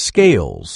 scales.